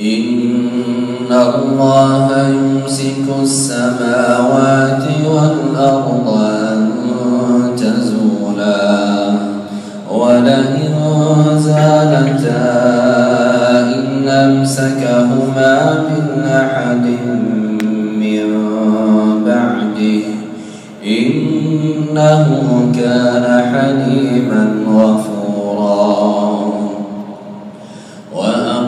إن الله يمسك السماوات والأرض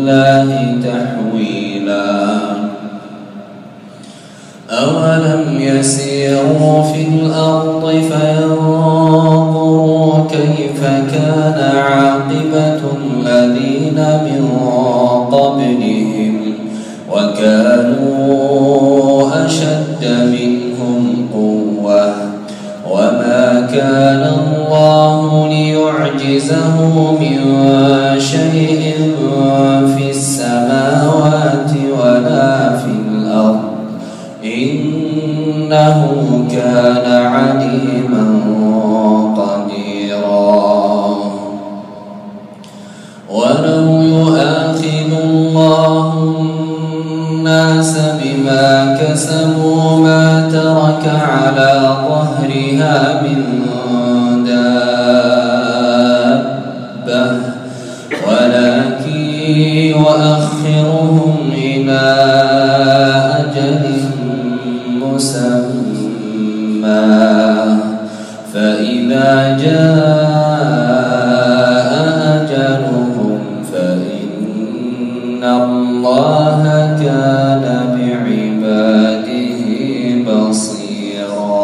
الله تحويلا. أولم يسيروا في الأرض فينظروا شيء في السماوات ولا في الأرض. إنه كان عليما قديرا. ولو يؤاخذ الله الناس بما كسبوا ما ترك على ظهرها من يؤخرهم إلى أجل مسمى. فإذا جاء أجلهم فإن الله كان بعباده بصيرا.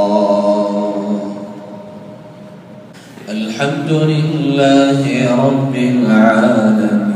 الحمد لله رب العالمين.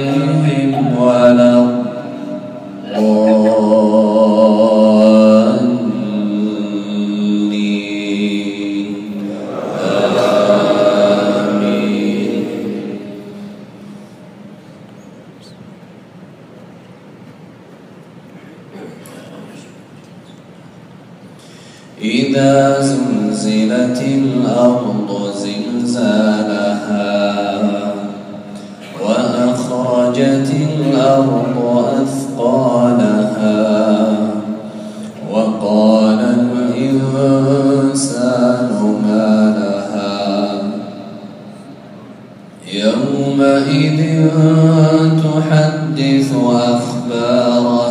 إذا زلزلت الأرض زلزالها وأخرج أخرجت الأرض أثقالها وقال الإنسان ما لها يومئذ تحدث أخبارها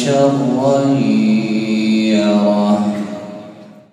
شرا يره